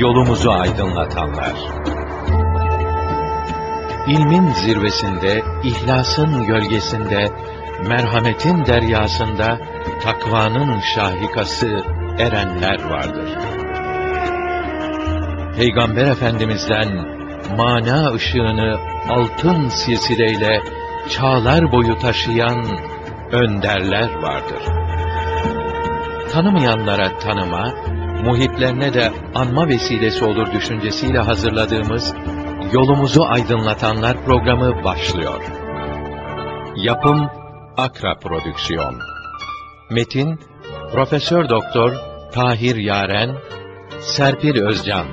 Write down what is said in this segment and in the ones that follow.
yolumuzu aydınlatanlar. İlmin zirvesinde, ihlasın gölgesinde, merhametin deryasında, takvanın şahikası erenler vardır. Peygamber Efendimiz'den mana ışığını altın silsileyle çağlar boyu taşıyan önderler vardır. Tanımayanlara tanıma, muhitlerine de anma vesilesi olur düşüncesiyle hazırladığımız Yolumuzu Aydınlatanlar programı başlıyor. Yapım Akra Prodüksiyon. Metin Profesör Doktor Tahir Yaren, Serpil Özcan.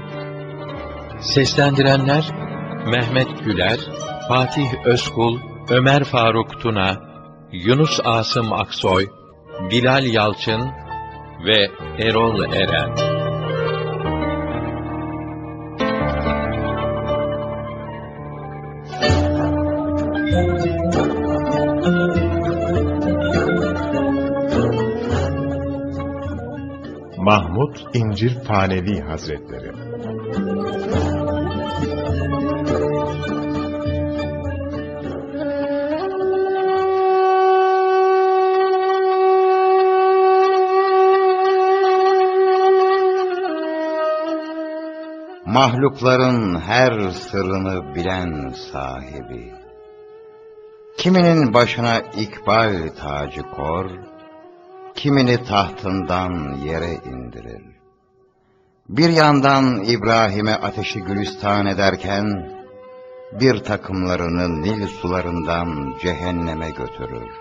Seslendirenler Mehmet Güler, Fatih Özkul, Ömer Faruk Tuna, Yunus Asım Aksoy, Bilal Yalçın ve Erol Eren. Mahmud İncir Fanevi Hazretleri Mahlukların her sırrını bilen sahibi. Kiminin başına ikbal tacı kor, kimini tahtından yere indirir. Bir yandan İbrahim'e ateşi gülistan ederken, bir takımlarını Nil sularından cehenneme götürür.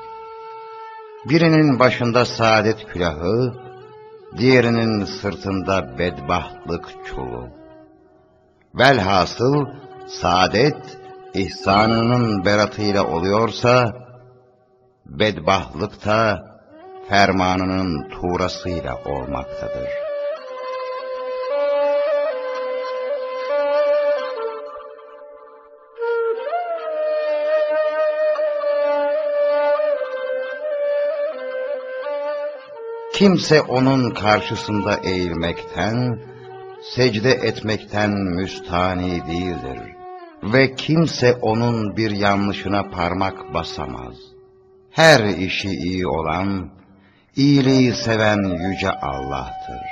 Birinin başında saadet külahı, diğerinin sırtında bedbahtlık çulu. Velhasıl saadet ihsanının beratıyla oluyorsa, bedbahtlık da fermanının tuğrasıyla olmaktadır. Kimse onun karşısında eğilmekten, secde etmekten müstani değildir. Ve kimse onun bir yanlışına parmak basamaz. Her işi iyi olan, iyiliği seven yüce Allah'tır.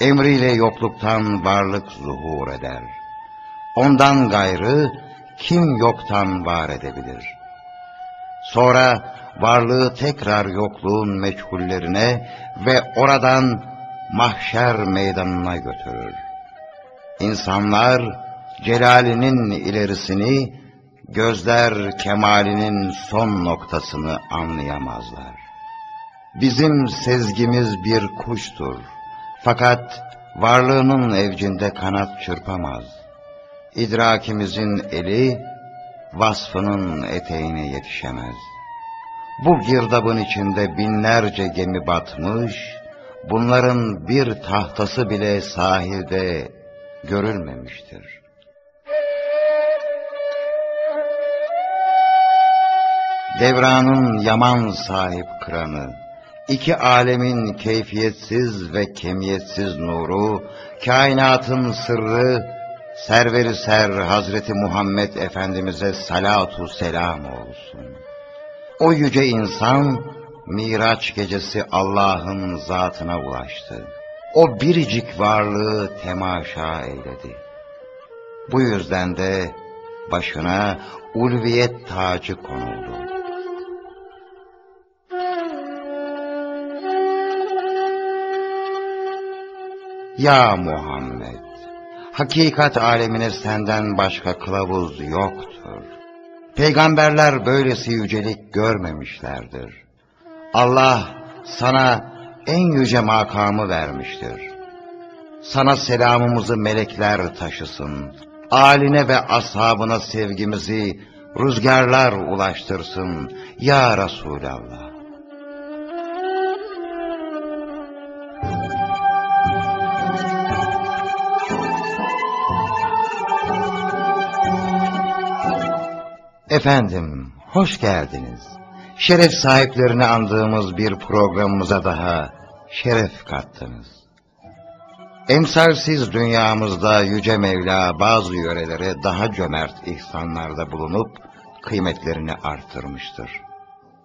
Emriyle yokluktan varlık zuhur eder. Ondan gayrı kim yoktan var edebilir? Sonra varlığı tekrar yokluğun meçhullerine ve oradan mahşer meydanına götürür. İnsanlar celalinin ilerisini, gözler kemalinin son noktasını anlayamazlar. Bizim sezgimiz bir kuştur. Fakat varlığının evcinde kanat çırpamaz. İdrakimizin eli, vasfının eteğine yetişemez. Bu girdabın içinde binlerce gemi batmış, bunların bir tahtası bile sahilde görülmemiştir. Devranın yaman sahip kıranı, iki alemin keyfiyetsiz ve kemiyetsiz nuru, kainatın sırrı, serveri ser Hazreti Muhammed Efendimiz'e salatu selam olsun. O yüce insan, Miraç gecesi Allah'ın zatına ulaştı. O biricik varlığı temaşa eyledi. Bu yüzden de başına ulviyet tacı konuldu. Ya Muhammed! Hakikat alemine senden başka kılavuz yoktur. Peygamberler böylesi yücelik görmemişlerdir. Allah sana en yüce makamı vermiştir. Sana selamımızı melekler taşısın. Aline ve ashabına sevgimizi rüzgarlar ulaştırsın ya Resulallah. Efendim, hoş geldiniz. Şeref sahiplerini andığımız bir programımıza daha şeref kattınız. Emsalsiz dünyamızda Yüce Mevla bazı yörelere daha cömert ihsanlarda bulunup kıymetlerini artırmıştır.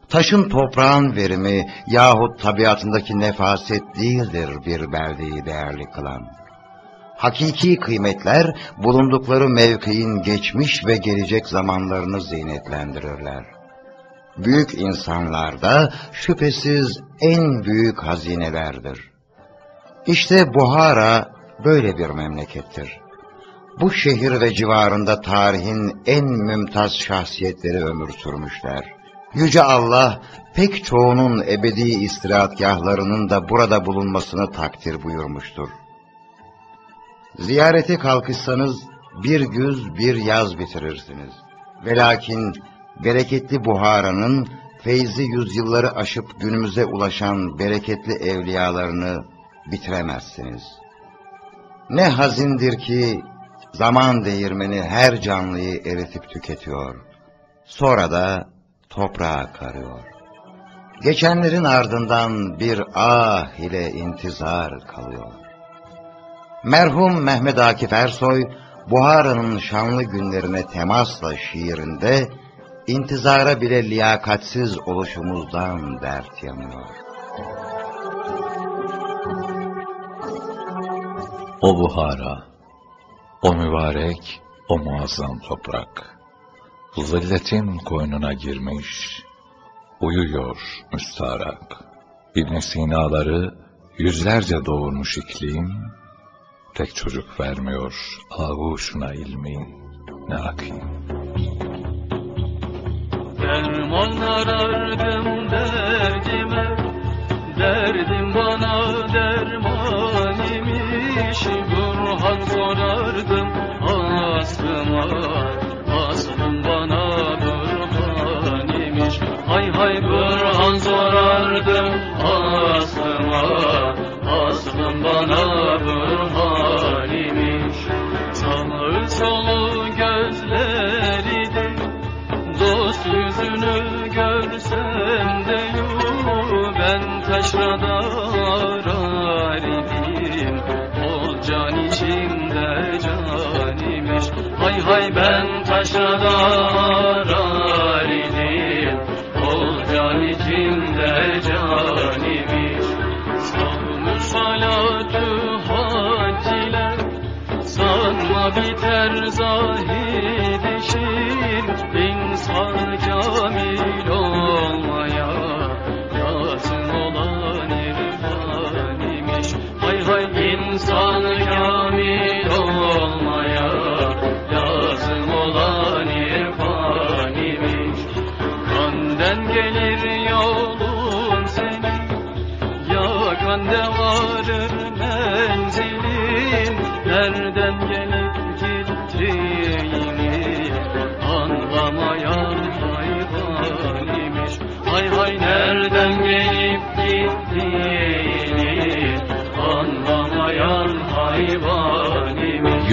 Taşın toprağın verimi yahut tabiatındaki nefaset değildir bir beldeyi değerli kılan. Hakiki kıymetler bulundukları mevkiin geçmiş ve gelecek zamanlarını zinetlendirirler. Büyük insanlarda şüphesiz en büyük hazinelerdir. İşte Buhara böyle bir memlekettir. Bu şehir ve civarında tarihin en mümtaz şahsiyetleri ömür sürmüşler. Yüce Allah pek çoğunun ebedi istirahatgahlarının da burada bulunmasını takdir buyurmuştur. Ziyarete kalkışsanız bir güz bir yaz bitirirsiniz. Velakin bereketli Buhara'nın feyzi yüzyılları aşıp günümüze ulaşan bereketli evliyalarını bitiremezsiniz. Ne hazindir ki zaman değirmeni her canlıyı eritip tüketiyor. Sonra da toprağa karıyor. Geçenlerin ardından bir ah ile intizar kalıyor. Merhum Mehmet Akif Ersoy, Buhara'nın şanlı günlerine temasla şiirinde, intizara bile liyakatsiz oluşumuzdan dert yanıyor. O Buhara, o mübarek, o muazzam toprak, zilletin koynuna girmiş, uyuyor müstarak. İbn Sina'ları yüzlerce doğurmuş iklim, tek çocuk vermiyor ağuşuna ilmin, ne akıyım. Derman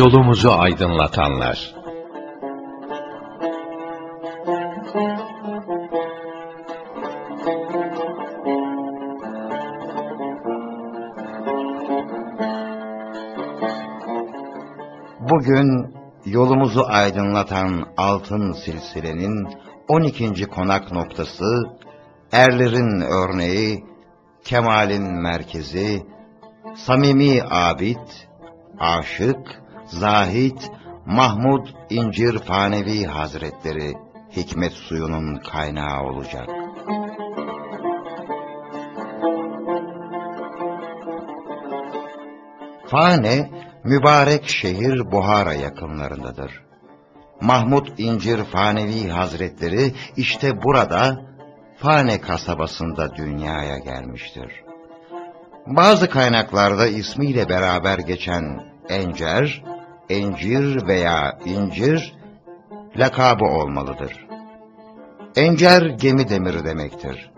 Yolumuzu aydınlatanlar. Bugün yolumuzu aydınlatan altın silsilenin 12. konak noktası, erlerin örneği, kemalin merkezi, samimi abid, aşık, zahit, Mahmud İncir Fanevi Hazretleri hikmet suyunun kaynağı olacak. Fane, mübarek şehir Buhara yakınlarındadır. Mahmud İncir Fanevi Hazretleri işte burada Fane kasabasında dünyaya gelmiştir. Bazı kaynaklarda ismiyle beraber geçen Encer, Encir veya İncir lakabı olmalıdır. Encer gemi demiri demektir.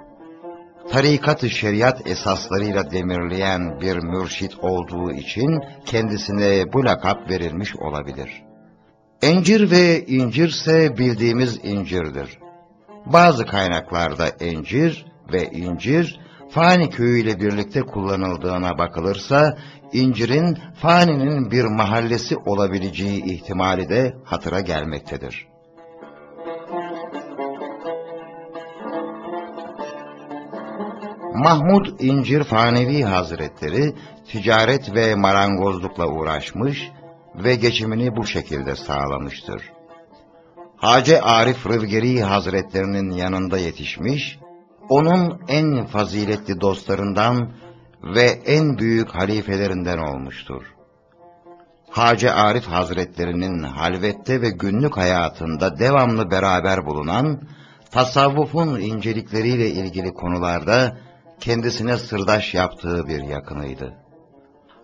Tarikat-ı şeriat esaslarıyla demirleyen bir mürşit olduğu için kendisine bu lakap verilmiş olabilir. Encir ve incirse bildiğimiz incirdir. Bazı kaynaklarda encir ve incir Fani köyüyle birlikte kullanıldığına bakılırsa, incirin Fani'nin bir mahallesi olabileceği ihtimali de hatıra gelmektedir. Mahmud İncir Fanevi Hazretleri ticaret ve marangozlukla uğraşmış ve geçimini bu şekilde sağlamıştır. Hacı Arif Rıvgeri Hazretlerinin yanında yetişmiş, onun en faziletli dostlarından ve en büyük halifelerinden olmuştur. Hacı Arif Hazretlerinin halvette ve günlük hayatında devamlı beraber bulunan, tasavvufun incelikleriyle ilgili konularda kendisine sırdaş yaptığı bir yakınıydı.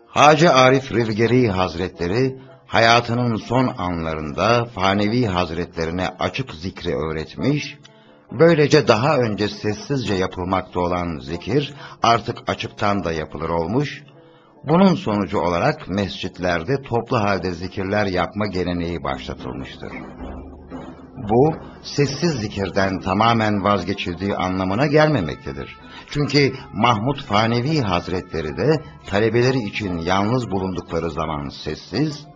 Hacı Arif Rivgeri Hazretleri, hayatının son anlarında Fanevi Hazretlerine açık zikri öğretmiş, böylece daha önce sessizce yapılmakta olan zikir artık açıktan da yapılır olmuş, bunun sonucu olarak mescitlerde toplu halde zikirler yapma geleneği başlatılmıştır. Bu, sessiz zikirden tamamen vazgeçildiği anlamına gelmemektedir. Çünkü Mahmud Fanevi Hazretleri de talebeleri için yalnız bulundukları zaman sessiz,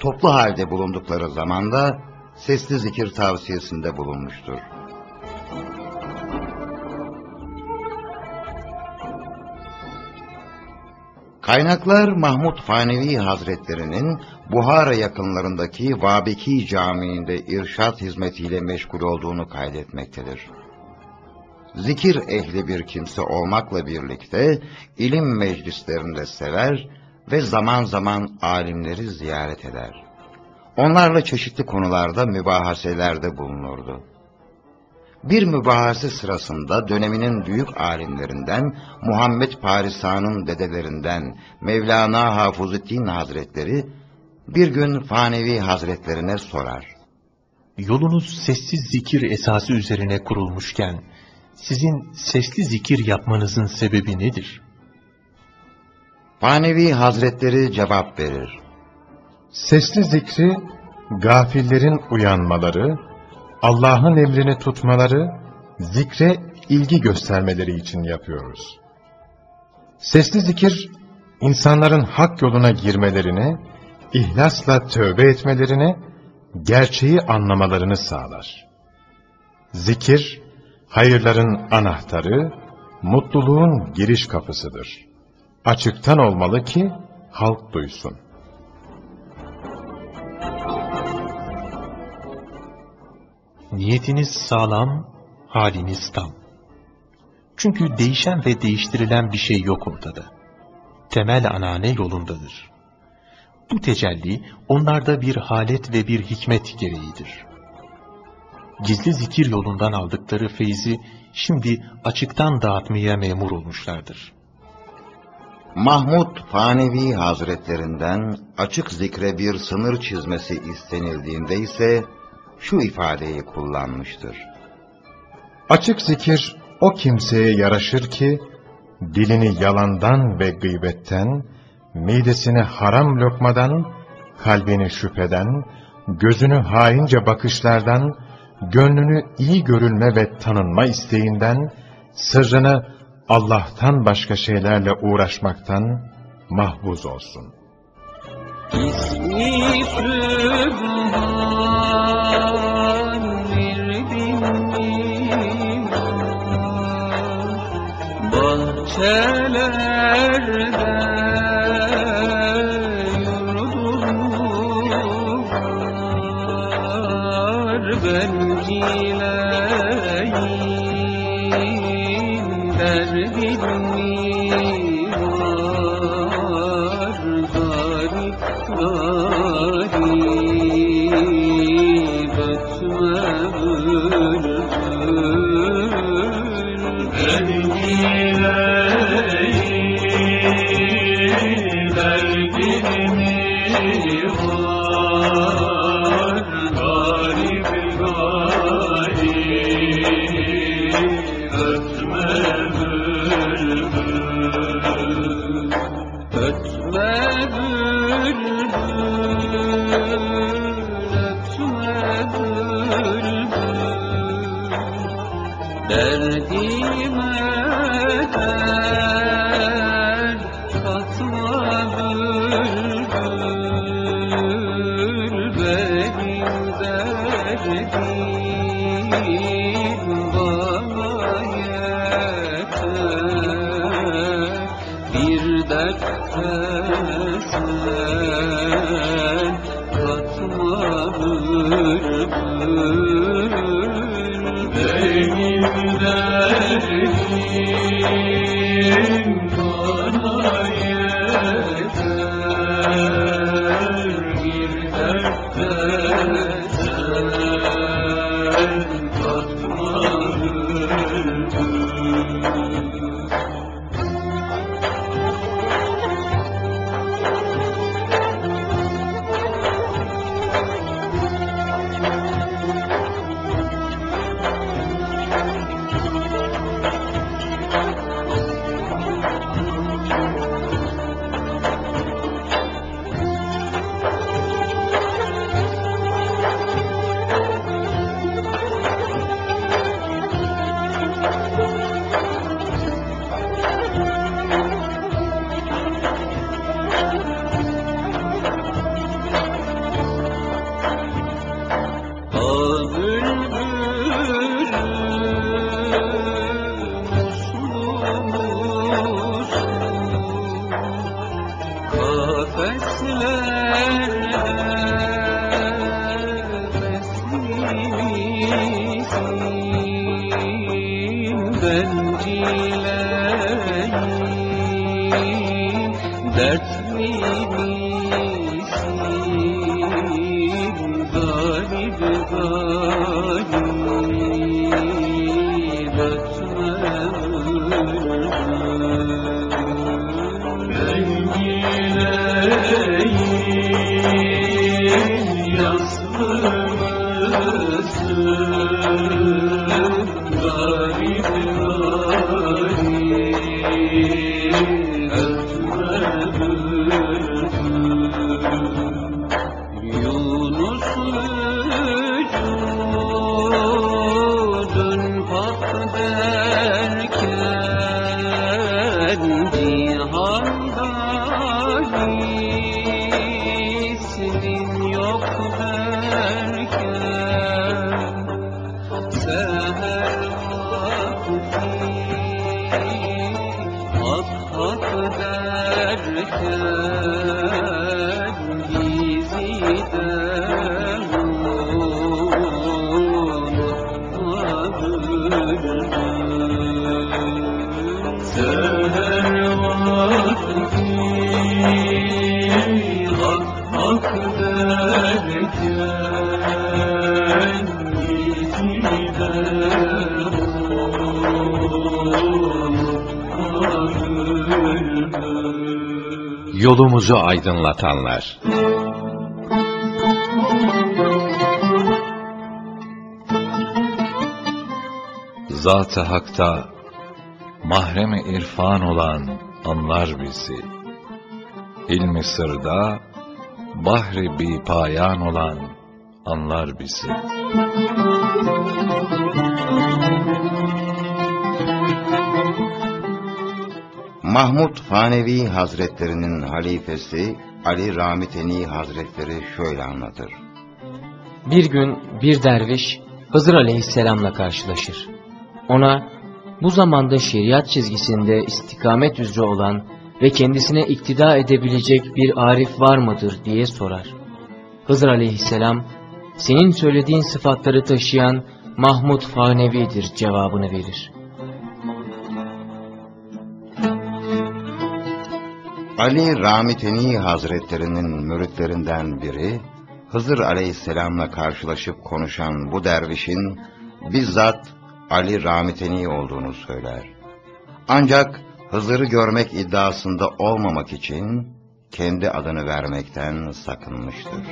toplu halde bulundukları zaman da sesli zikir tavsiyesinde bulunmuştur. Kaynaklar Mahmud Fanevi Hazretlerinin Buhara yakınlarındaki Vabeki Camii'nde irşat hizmetiyle meşgul olduğunu kaydetmektedir. Zikir ehli bir kimse olmakla birlikte ilim meclislerinde sever ve zaman zaman alimleri ziyaret eder. Onlarla çeşitli konularda mübahaselerde bulunurdu. Bir mübahase sırasında döneminin büyük alimlerinden Muhammed Parisa'nın dedelerinden Mevlana Hafızüddin Hazretleri bir gün Fanevi Hazretlerine sorar. Yolunuz sessiz zikir esası üzerine kurulmuşken sizin sesli zikir yapmanızın sebebi nedir? Fanevi Hazretleri cevap verir. Sesli zikri, gafillerin uyanmaları, Allah'ın emrini tutmaları, zikre ilgi göstermeleri için yapıyoruz. Sesli zikir, insanların hak yoluna girmelerini, ihlasla tövbe etmelerini, gerçeği anlamalarını sağlar. Zikir, hayırların anahtarı, mutluluğun giriş kapısıdır. Açıktan olmalı ki halk duysun. Niyetiniz sağlam, haliniz tam. Çünkü değişen ve değiştirilen bir şey yok ortada. Temel anane yolundadır. Bu tecelli onlarda bir halet ve bir hikmet gereğidir. Gizli zikir yolundan aldıkları feyzi şimdi açıktan dağıtmaya memur olmuşlardır. Mahmud Fanevi Hazretlerinden açık zikre bir sınır çizmesi istenildiğinde ise şu ifadeyi kullanmıştır. Açık zikir o kimseye yaraşır ki, dilini yalandan ve gıybetten, midesini haram lokmadan, kalbini şüpheden, gözünü haince bakışlardan, gönlünü iyi görülme ve tanınma isteğinden, sırrını Allah'tan başka şeylerle uğraşmaktan mahfuz olsun. İsmi Sübhan verdim Bahçelerde Ötme bülbül, ötme bülbül, derdime That's me. Hak Yolumuzu aydınlatanlar. Zat-ı Hak'ta mahremi irfan olan anlar bizi. İlmi sırda bahri bi payan olan anlar bizi. Mahmud Fanevi Hazretlerinin halifesi Ali Ramiteni Hazretleri şöyle anlatır. Bir gün bir derviş Hızır aleyhisselamla karşılaşır. Ona bu zamanda şeriat çizgisinde istikamet üzere olan ve kendisine iktida edebilecek bir arif var mıdır diye sorar. Hızır aleyhisselam senin söylediğin sıfatları taşıyan Mahmud Fanevi'dir cevabını verir. Ali Ramiteni Hazretlerinin müritlerinden biri, Hızır Aleyhisselam'la karşılaşıp konuşan bu dervişin bizzat Ali Ramiteni olduğunu söyler. Ancak Hızır'ı görmek iddiasında olmamak için kendi adını vermekten sakınmıştır.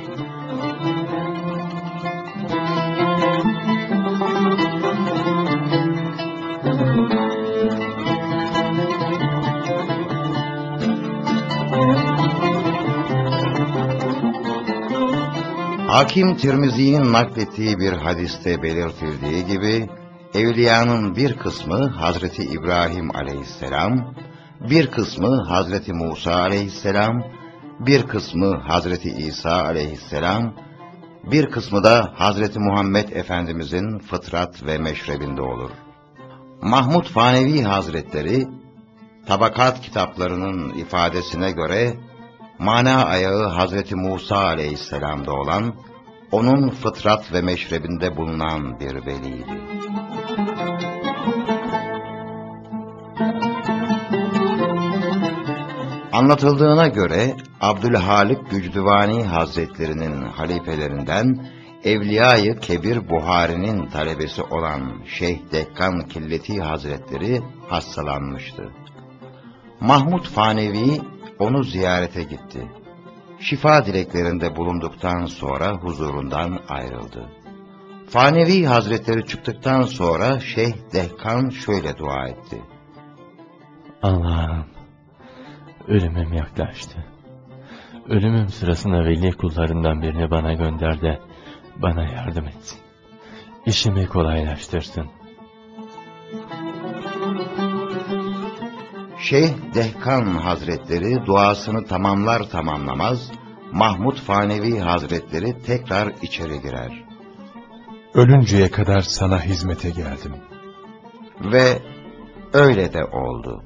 Hakim Tirmizi'nin naklettiği bir hadiste belirtildiği gibi, evliyanın bir kısmı Hazreti İbrahim aleyhisselam, bir kısmı Hazreti Musa aleyhisselam, bir kısmı Hazreti İsa aleyhisselam, bir kısmı da Hazreti Muhammed Efendimizin fıtrat ve meşrebinde olur. Mahmud Fanevi Hazretleri, Tabakat kitaplarının ifadesine göre mana ayağı Hazreti Musa aleyhisselam'da olan, onun fıtrat ve meşrebinde bulunan bir veliydi. Anlatıldığına göre Abdülhalik Gücdüvani Hazretlerinin halifelerinden Evliyayı Kebir Buhari'nin talebesi olan Şeyh Dekkan Killeti Hazretleri hastalanmıştı. Mahmud Fanevi onu ziyarete gitti. Şifa dileklerinde bulunduktan sonra huzurundan ayrıldı. Fanevi Hazretleri çıktıktan sonra Şeyh Dehkan şöyle dua etti. Allah'ım, ölümüm yaklaştı. Ölümüm sırasında veli kullarından birini bana gönder de bana yardım etsin. İşimi kolaylaştırsın. Şeyh Dehkan Hazretleri duasını tamamlar tamamlamaz, Mahmud Fanevi Hazretleri tekrar içeri girer. Ölünceye kadar sana hizmete geldim. Ve öyle de oldu.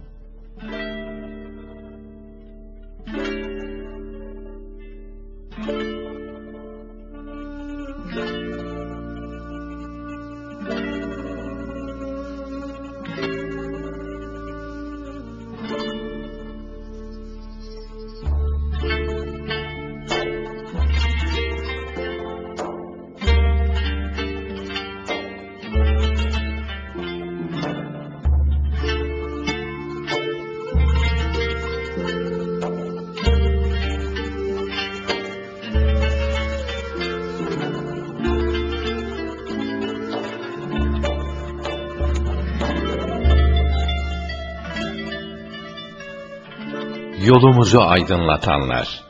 Yolumuzu aydınlatanlar.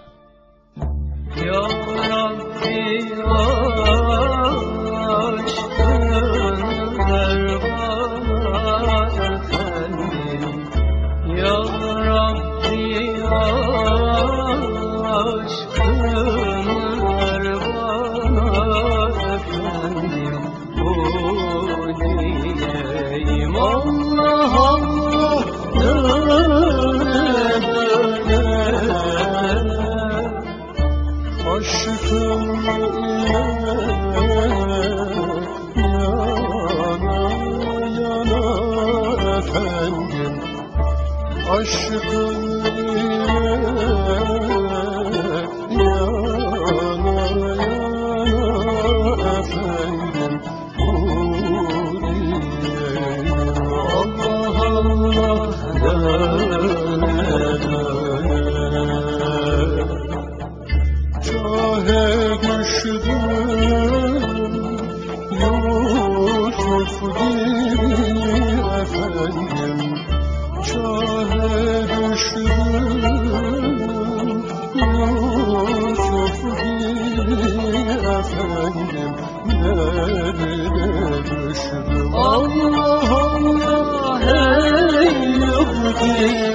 Gibi Allah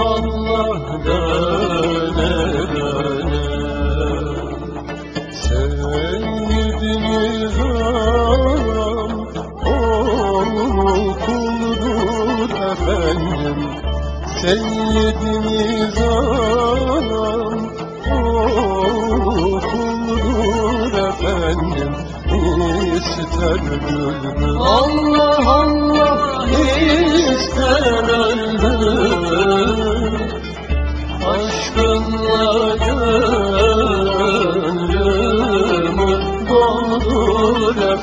Allah döne döne Sevdiğiniz an oğul kul Seyyidimiz anam okuldur efendim ister Allah Allah ister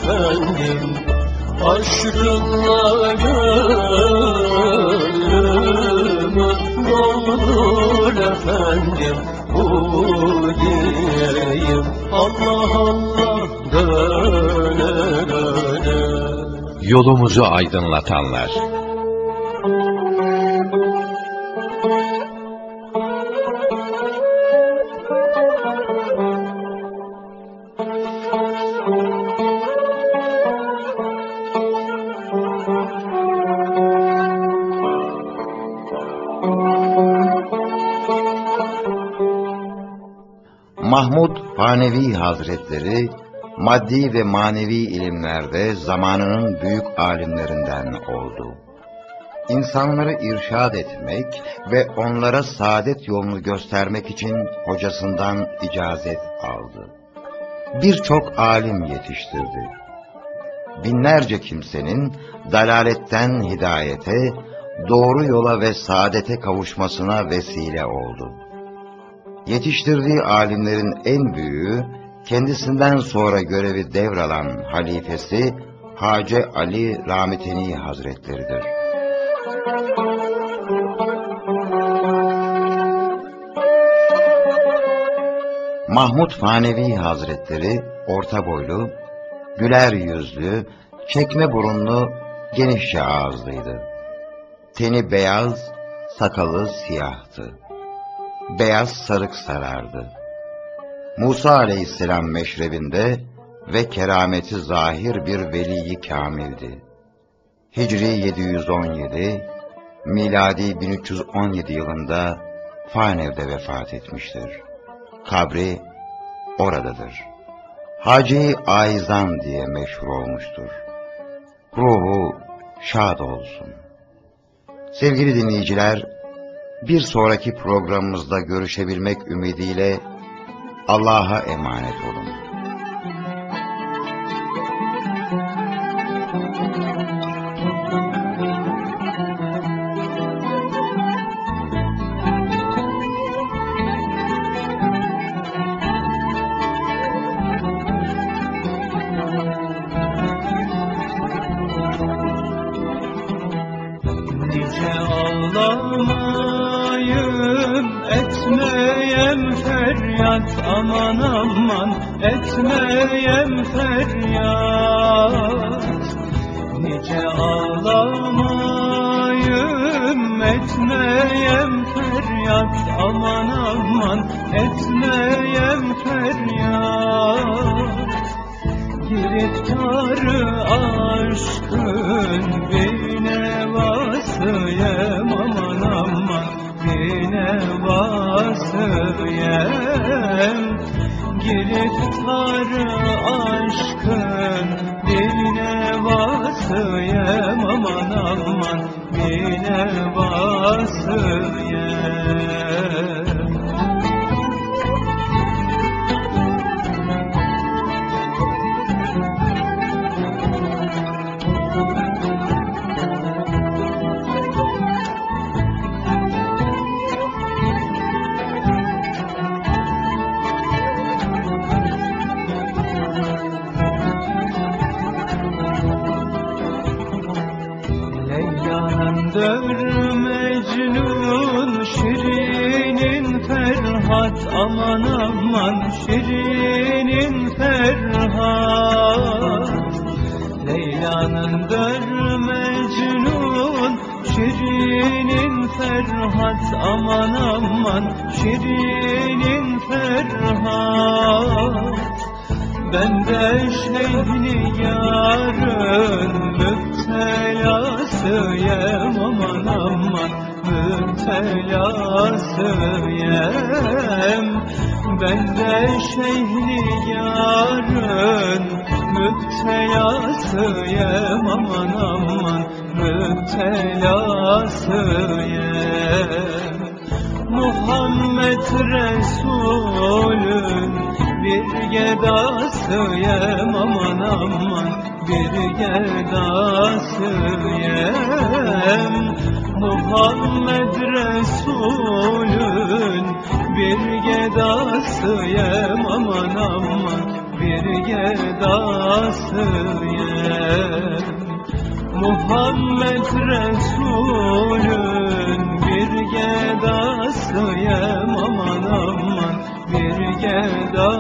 efendim Aşkınla gönlümü doldur efendim. Bu diyeyim Allah Allah döne döne. Yolumuzu aydınlatanlar. Mahmud Hanevi Hazretleri maddi ve manevi ilimlerde zamanının büyük alimlerinden oldu. İnsanları irşad etmek ve onlara saadet yolunu göstermek için hocasından icazet aldı. Birçok alim yetiştirdi. Binlerce kimsenin dalaletten hidayete, doğru yola ve saadete kavuşmasına vesile oldu. Yetiştirdiği alimlerin en büyüğü, kendisinden sonra görevi devralan halifesi Hace Ali Ramiteni Hazretleridir. Mahmud Fanevi Hazretleri orta boylu, güler yüzlü, çekme burunlu, genişçe ağızlıydı. Teni beyaz, sakalı siyahtı. Beyaz sarık sarardı. Musa aleyhisselam meşrebinde ve kerameti zahir bir veliyi kamildi. Hicri 717, miladi 1317 yılında Fanev'de vefat etmiştir. Kabri oradadır. Hacı Aizan diye meşhur olmuştur. Ruhu şad olsun. Sevgili dinleyiciler, bir sonraki programımızda görüşebilmek ümidiyle Allah'a emanet olun. Aman etmeyem feryat. Giriftarı aşkın bir nevasıyım aman aman bir nevasıyım Giriftarı aşkın bir nevasıyım aman aman bir nevasıyım Ferhat aman aman Şirinin Ferhat. Leyla'nındır Mecnun Şirinin Ferhat. Aman aman Şirinin Ferhat. Ben de şeyhini yarın müptelasıyım aman aman müptelasıyım Ben de şeyhini yarın müptelasıyım aman aman müptelasıyım Muhammed Resulün bir gedasıyım. Aman aman bir gedasıyım Muhammed Resulün bir gedasıyım aman aman bir gedasıyım Muhammed Resulün bir gedasıyım aman aman bir gedasıyım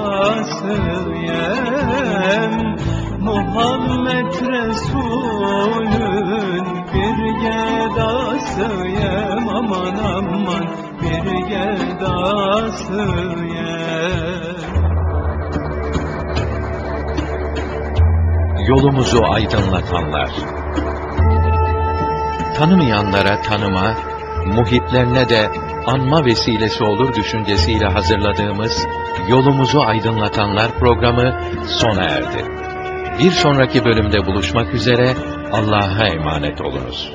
Muhammed Resulün gedasıyım aman aman bir gedasıyım Yolumuzu aydınlatanlar. Tanımayanlara tanıma, muhiplerine de anma vesilesi olur düşüncesiyle hazırladığımız Yolumuzu Aydınlatanlar programı sona erdi. Bir sonraki bölümde buluşmak üzere Allah'a emanet olunuz.